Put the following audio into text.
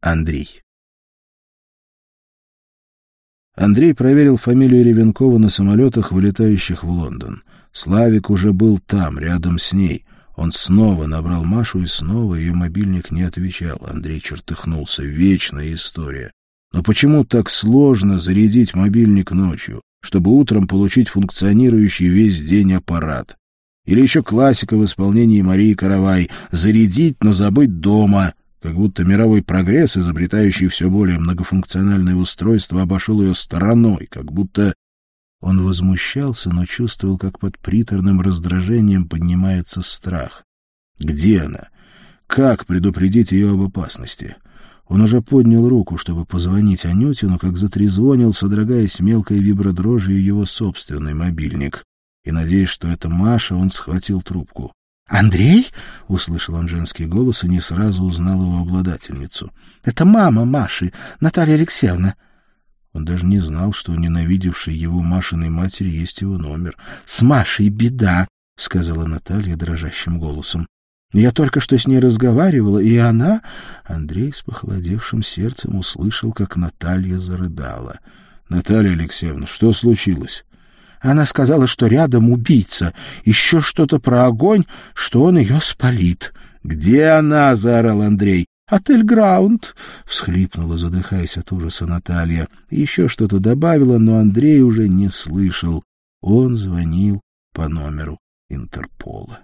Андрей. Андрей проверил фамилию Ревенкова на самолетах, вылетающих в Лондон. Славик уже был там, рядом с ней. Он снова набрал Машу, и снова ее мобильник не отвечал. Андрей чертыхнулся. Вечная история. Но почему так сложно зарядить мобильник ночью, чтобы утром получить функционирующий весь день аппарат? Или еще классика в исполнении Марии Каравай «Зарядить, но забыть дома», как будто мировой прогресс, изобретающий все более многофункциональные устройства, обошел ее стороной, как будто он возмущался, но чувствовал, как под приторным раздражением поднимается страх. Где она? Как предупредить ее об опасности? Он уже поднял руку, чтобы позвонить Анюте, но как затрезвонил, содрогаясь мелкой вибродрожью его собственный мобильник и, надеясь, что это Маша, он схватил трубку. «Андрей?» — услышал он женский голос и не сразу узнал его обладательницу. «Это мама Маши, Наталья Алексеевна». Он даже не знал, что у ненавидевшей его Машиной матери есть его номер. «С Машей беда», — сказала Наталья дрожащим голосом. «Я только что с ней разговаривала, и она...» Андрей с похолодевшим сердцем услышал, как Наталья зарыдала. «Наталья Алексеевна, что случилось?» Она сказала, что рядом убийца. Еще что-то про огонь, что он ее спалит. «Где она?» — заорал Андрей. «Отель Граунд!» — всхлипнула, задыхаясь от ужаса Наталья. Еще что-то добавила, но Андрей уже не слышал. Он звонил по номеру Интерпола.